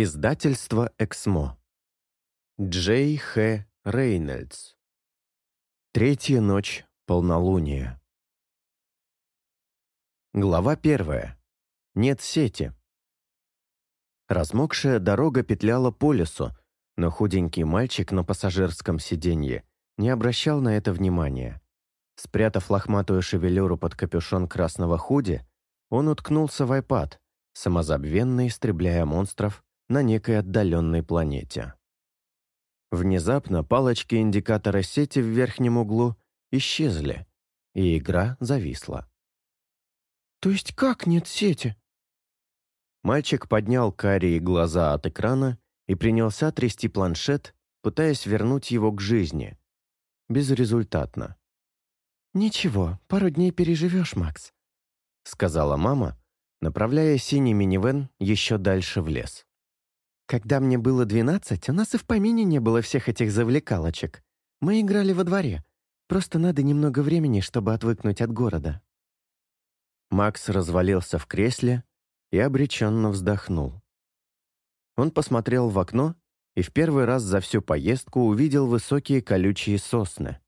Издательство «Эксмо». Джей Х. Рейнольдс. Третья ночь полнолуния. Глава первая. Нет сети. Размокшая дорога петляла по лесу, но худенький мальчик на пассажирском сиденье не обращал на это внимания. Спрятав лохматую шевелюру под капюшон красного худи, он уткнулся в iPad, самозабвенно истребляя монстров на некой отдаленной планете. Внезапно палочки индикатора сети в верхнем углу исчезли, и игра зависла. «То есть как нет сети?» Мальчик поднял карие глаза от экрана и принялся трясти планшет, пытаясь вернуть его к жизни. Безрезультатно. «Ничего, пару дней переживешь, Макс», — сказала мама, направляя синий минивэн еще дальше в лес. Когда мне было двенадцать, у нас и в помине не было всех этих завлекалочек. Мы играли во дворе. Просто надо немного времени, чтобы отвыкнуть от города». Макс развалился в кресле и обреченно вздохнул. Он посмотрел в окно и в первый раз за всю поездку увидел высокие колючие сосны.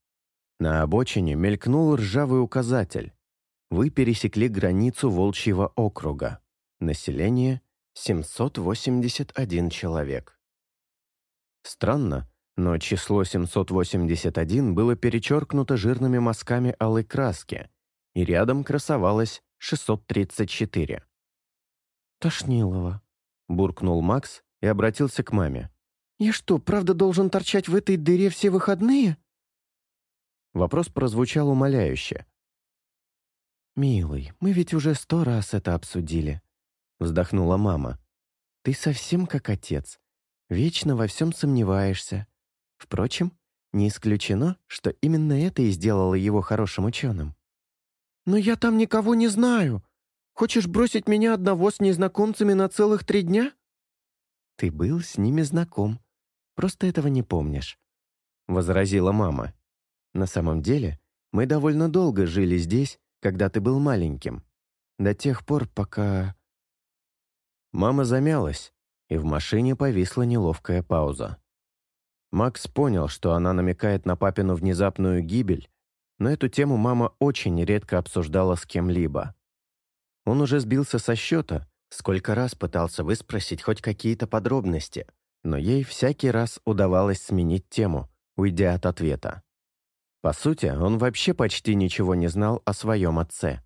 На обочине мелькнул ржавый указатель. Вы пересекли границу Волчьего округа. Население 781 человек. Странно, но число 781 было перечеркнуто жирными мазками алой краски, и рядом красовалось 634. «Тошнилово», — буркнул Макс и обратился к маме. «Я что, правда должен торчать в этой дыре все выходные?» Вопрос прозвучал умоляюще. «Милый, мы ведь уже сто раз это обсудили вздохнула мама. «Ты совсем как отец. Вечно во всем сомневаешься. Впрочем, не исключено, что именно это и сделало его хорошим ученым». «Но я там никого не знаю. Хочешь бросить меня одного с незнакомцами на целых три дня?» «Ты был с ними знаком. Просто этого не помнишь», — возразила мама. «На самом деле, мы довольно долго жили здесь, когда ты был маленьким. До тех пор, пока...» Мама замялась, и в машине повисла неловкая пауза. Макс понял, что она намекает на папину внезапную гибель, но эту тему мама очень редко обсуждала с кем-либо. Он уже сбился со счета, сколько раз пытался выспросить хоть какие-то подробности, но ей всякий раз удавалось сменить тему, уйдя от ответа. По сути, он вообще почти ничего не знал о своем отце.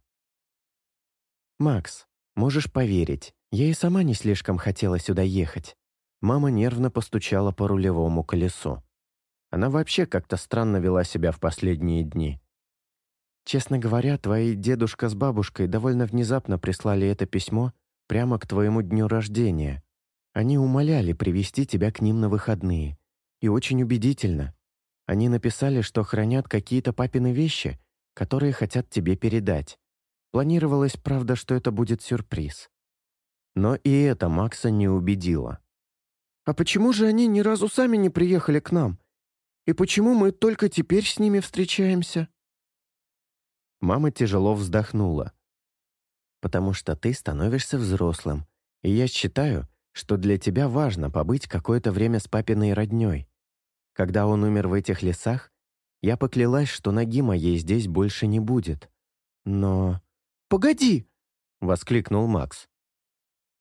«Макс, можешь поверить, я и сама не слишком хотела сюда ехать. Мама нервно постучала по рулевому колесу. Она вообще как-то странно вела себя в последние дни. Честно говоря, твои дедушка с бабушкой довольно внезапно прислали это письмо прямо к твоему дню рождения. Они умоляли привести тебя к ним на выходные. И очень убедительно. Они написали, что хранят какие-то папины вещи, которые хотят тебе передать. Планировалось, правда, что это будет сюрприз. Но и это Макса не убедило. «А почему же они ни разу сами не приехали к нам? И почему мы только теперь с ними встречаемся?» Мама тяжело вздохнула. «Потому что ты становишься взрослым, и я считаю, что для тебя важно побыть какое-то время с папиной роднёй. Когда он умер в этих лесах, я поклялась, что ноги моей здесь больше не будет. Но...» «Погоди!» — воскликнул Макс.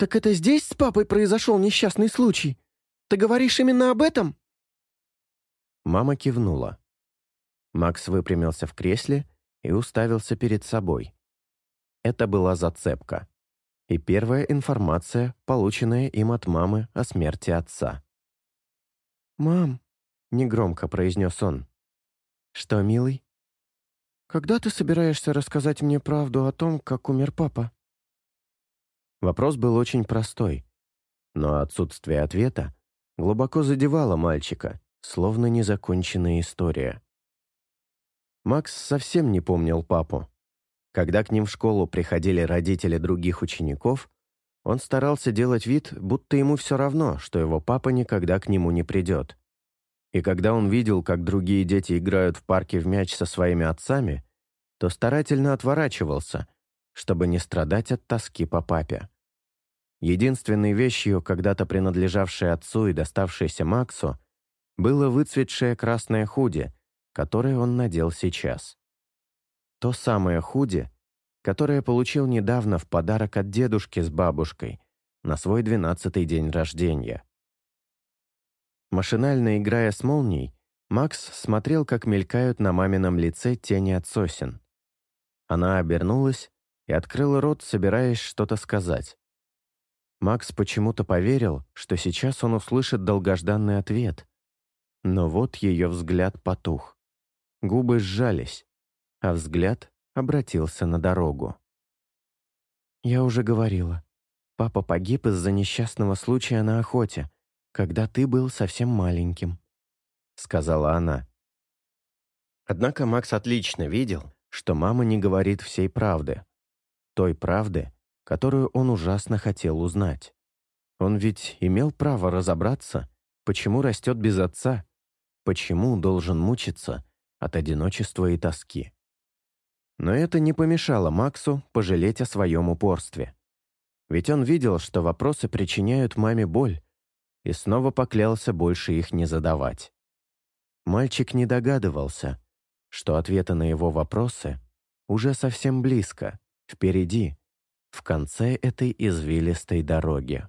«Так это здесь с папой произошел несчастный случай? Ты говоришь именно об этом?» Мама кивнула. Макс выпрямился в кресле и уставился перед собой. Это была зацепка. И первая информация, полученная им от мамы о смерти отца. «Мам», — негромко произнес он. «Что, милый?» «Когда ты собираешься рассказать мне правду о том, как умер папа?» Вопрос был очень простой, но отсутствие ответа глубоко задевало мальчика, словно незаконченная история. Макс совсем не помнил папу. Когда к ним в школу приходили родители других учеников, он старался делать вид, будто ему все равно, что его папа никогда к нему не придет. И когда он видел, как другие дети играют в парке в мяч со своими отцами, то старательно отворачивался, чтобы не страдать от тоски по папе. Единственной вещью, когда-то принадлежавшей отцу и доставшейся Максу, было выцветшее красное худи, которое он надел сейчас. То самое худи, которое получил недавно в подарок от дедушки с бабушкой на свой двенадцатый день рождения. Машинально играя с молнией, Макс смотрел, как мелькают на мамином лице тени от сосен. Она обернулась и открыла рот, собираясь что-то сказать. Макс почему-то поверил, что сейчас он услышит долгожданный ответ. Но вот ее взгляд потух. Губы сжались, а взгляд обратился на дорогу. «Я уже говорила. Папа погиб из-за несчастного случая на охоте, когда ты был совсем маленьким», — сказала она. Однако Макс отлично видел, что мама не говорит всей правды. Той правды, которую он ужасно хотел узнать. Он ведь имел право разобраться, почему растет без отца, почему должен мучиться от одиночества и тоски. Но это не помешало Максу пожалеть о своем упорстве. Ведь он видел, что вопросы причиняют маме боль, и снова поклялся больше их не задавать. Мальчик не догадывался, что ответы на его вопросы уже совсем близко, впереди, в конце этой извилистой дороги.